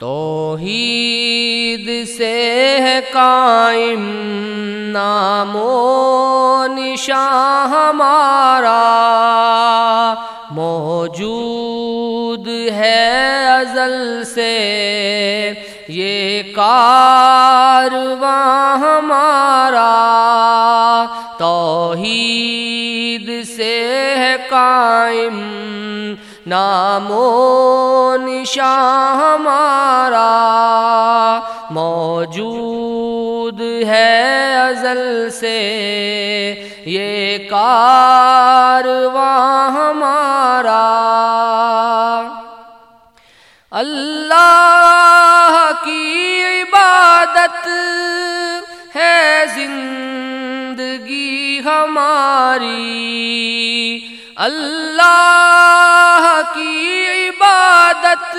توحید سے ہے قائم نام و نشاں ہمارا موجود ہے ازل سے۔ یہ کارواں ہمارا توحید سے ہے قائم نام و نشاں ہمارا موجود ہے ازل سے، یہ کارواں ہمارا۔ اللہ کی عبادت ہے زندگی ہماری۔ اللہ کی عبادت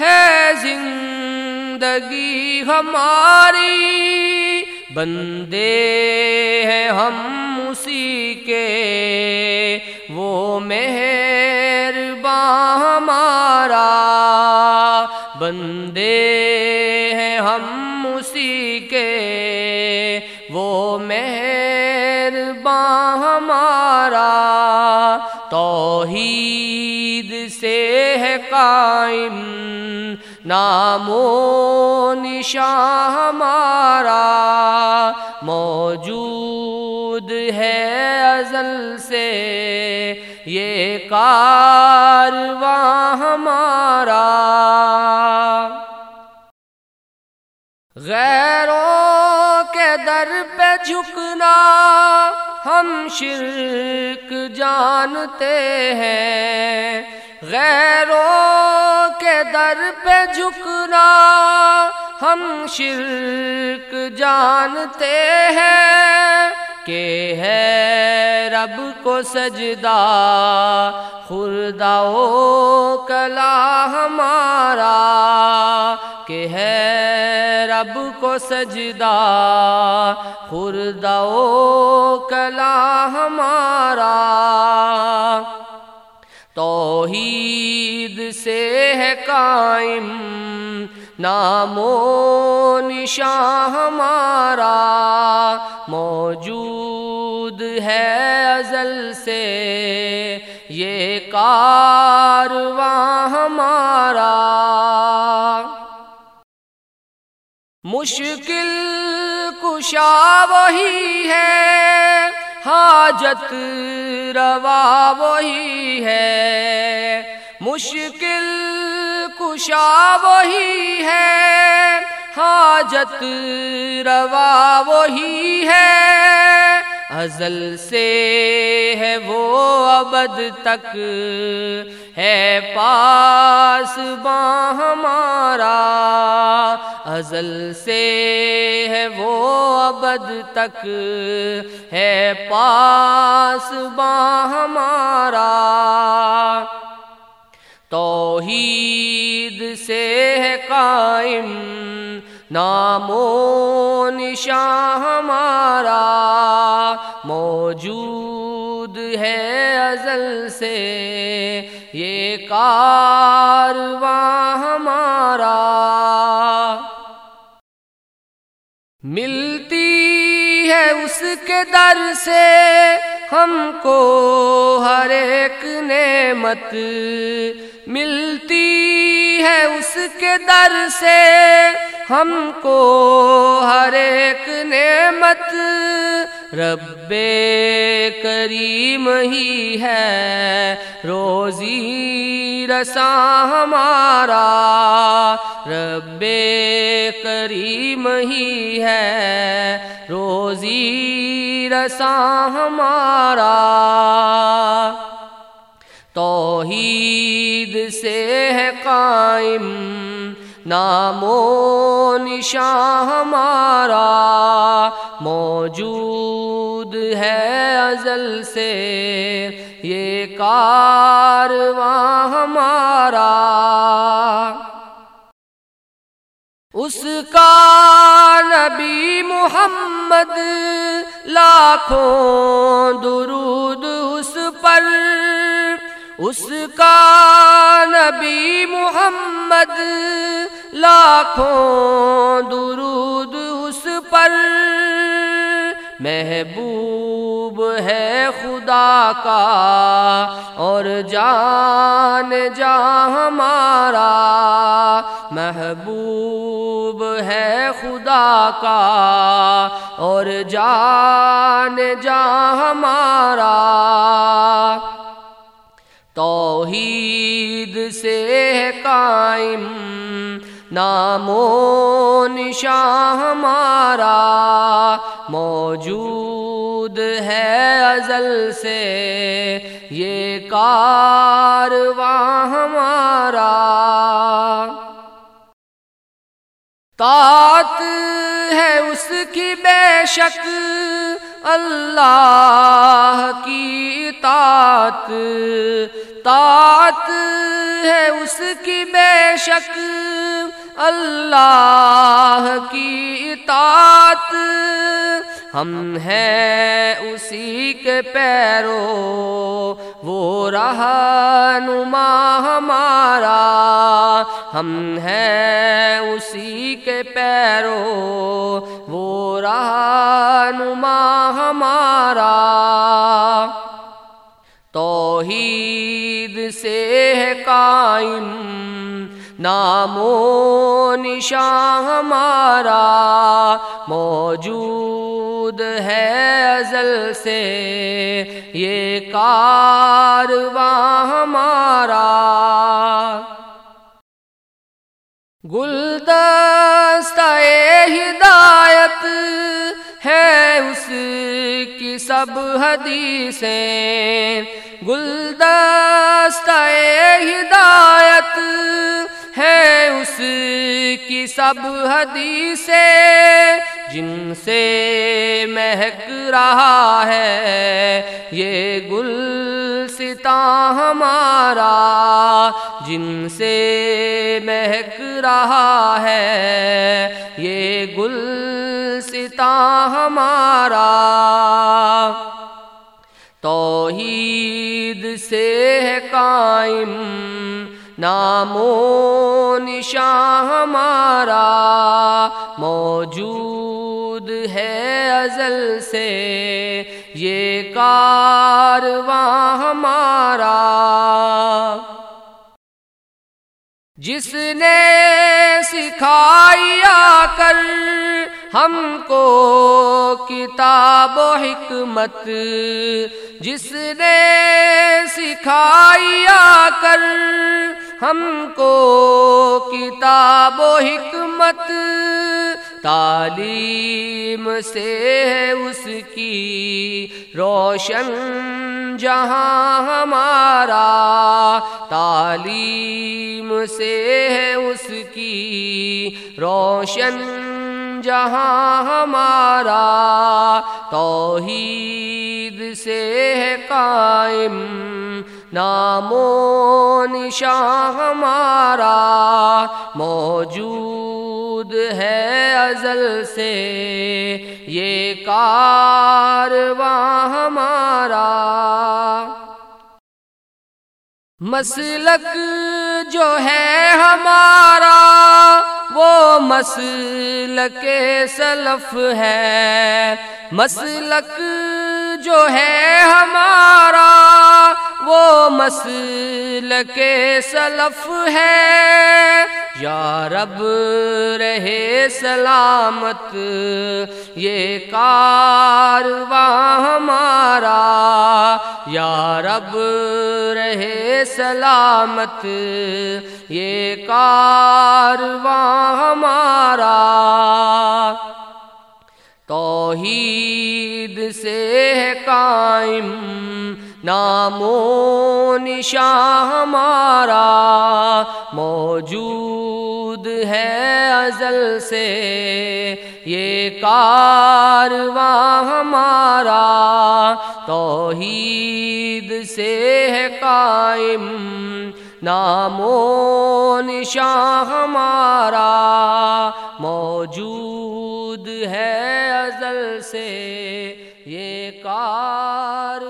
ہے زندگی ہماری۔ بندے ہیں ہم اسی کے۔ وہ مہرباں ہمارا۔ بندے توحید سے ہے قائم، نام و نشاں ہمارا موجود ہے ازل سے۔ یہ کارواں ہمارا۔ غیروں کے در پہ جھکنا ہم شرک جانتے ہیں غیروں کے در پہ جھکنا ہم شرک جانتے ہیں۔ کہ ہے رب کو سجدہ خردا و کلا ہمارا کہ ہے رب کو سجدہ خردا و کلا ہمارا۔ توحید سے ہے قائم نام و نشاں ہمارا موجود ہے ازل سے۔ یہ کارواں ہمارا۔ مشکل کشا وہی ہے، حاجت روا وہی ہے۔ مشکل کشا وہی ہے، حاجت روا وہی ہے۔ ازل سے ہے وہ ابد تک، ہے پاس باں ہمارا۔ ازل سے ہے وہ ابد تک، ہے پاس باں ہمارا۔ توحید سے ہے قائم، نام و نشاں ہمارا موجود ہے ازل سے۔ یہ کارواں ہمارا۔ ملتی ہے اس کے در سے ہم کو ہر ایک نعمت۔ ملتی ہے اس کے در سے۔ ہم کو ہر ایک نعمت رب کریم ہی ہے۔ روزی رساں ہمارا رب کریم ہی ہے۔ روزی رساں ہمارا توحید سے ہے قائم، نام و نشاں ہمارا موجود ہے ازل سے۔ یہ کارواں ہمارا۔ اس کا نبی محمد لاکھوں درود اس پر اس کا نبی محمد لاکھوں درود اس پر محبوب ہے خدا کا اور جان جا ہمارا محبوب ہے خدا کا اور جان جا ہمارا توحید سے قائم نام و نشاں ہمارا موجود ہے ازل سے۔ یہ کارواں ہمارا طاعت ہے اس کی بے شک۔ اللہ کی اطاعت طاعت ہے اس کی بے شک۔ اللہ کی اطاعت ہم ہیں اسی کے پیرو، وہ رہنما ہمارا۔ ہم ہیں اسی کے پیرو، وہ رہا نما ہمارا۔ توحید سے ہے قائم، نام و نشان ہمارا۔ موجود ہے ازل سے، یہ کارواں ہمارا۔ گلدستہ ہدایت ہے اس کی سب حدیثیں۔ گلدستہ ہدایت ہے اس کی سب حدیثیں۔ جن سے مہک رہا ہے یہ گل ستا ہمارا، جن سے مہک رہا ہے۔ یہ گل ستا ہمارا۔ توحید سے ہے قائم، نام و نشان ہمارا۔ موجود ہے ازل سے یہ کارواں ہمارا۔ جس نے سکھایا کر ہم کو کتاب و حکمت، جس نے سکھایا کر ہم کو کتاب و حکمت تعلیم سے اس کی روشن جہاں ہمارا تعلیم سے اس کی روشن جہاں ہمارا توحید سے ہے قائم، نام و نشان ہمارا موجود ہے ازل سے۔ یہ کارواں ہمارا مسلک جو ہے ہمارا مسلک سلف ہے۔ مسلک جو ہے ہمارا وہ مسلک سلف ہے۔ یا رب رہے سلامت، یہ کارواں ہمارا۔ یا رب رہے سلامت، یہ کارواں ہمارا۔ توحید سے ہے قائم نام و ہمارا موجود ہے ازل سے، یہ کارواں ہمارا توحید سے ہے قائم۔ نام و ہمارا موجود ہے ازل سے، یہ کار